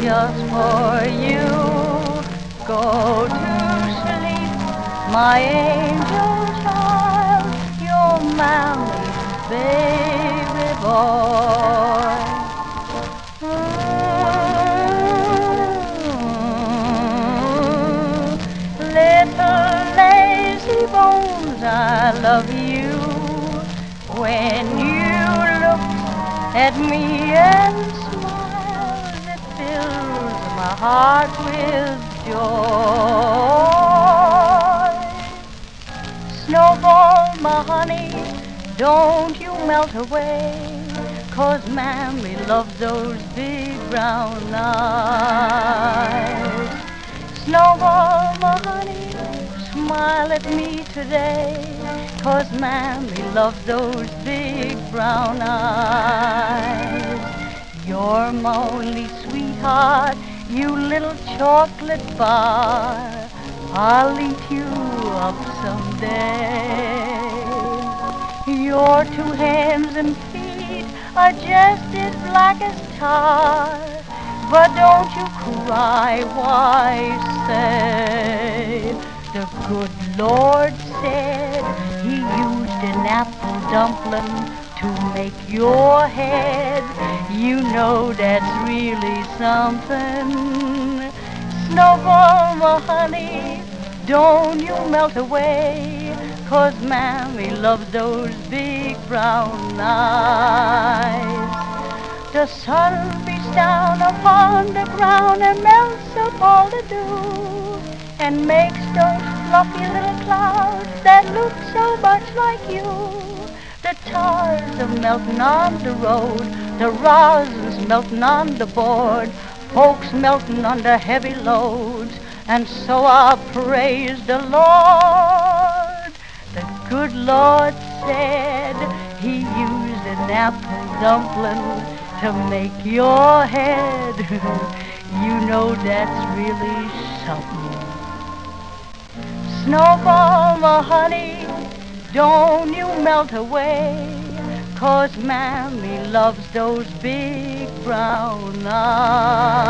just for you. Go to sleep, my angel child, your mammy's baby boy. Mm, Little lazy bones, I love you. When you look at me and smile, heart with joy. Snowball, my honey, don't you melt away, cause Mammy loves those big brown eyes. Snowball, my honey, smile at me today, cause Mammy loves those big brown eyes. You're my only sweetheart, you little chocolate bar. I'll eat you up someday. Your two hands and feet are just as black as tar. But don't you cry, why say the good Lord said he used an apple dumpling to make your head. You know that's really something. Snowball, my honey, don't you melt away, cause Mammy loves those big brown eyes. The sun beats down upon the ground and melts up all the dew and makes those fluffy little clouds that look so much like you. The tars are melting on the road, the rosins melting on the board, folks melting under heavy loads, and so I praise the Lord. The good Lord said he used an apple dumpling to make your head. you know that's really something. Snowball, my honey, don't you melt away, cause Mammy loves those big brown eyes.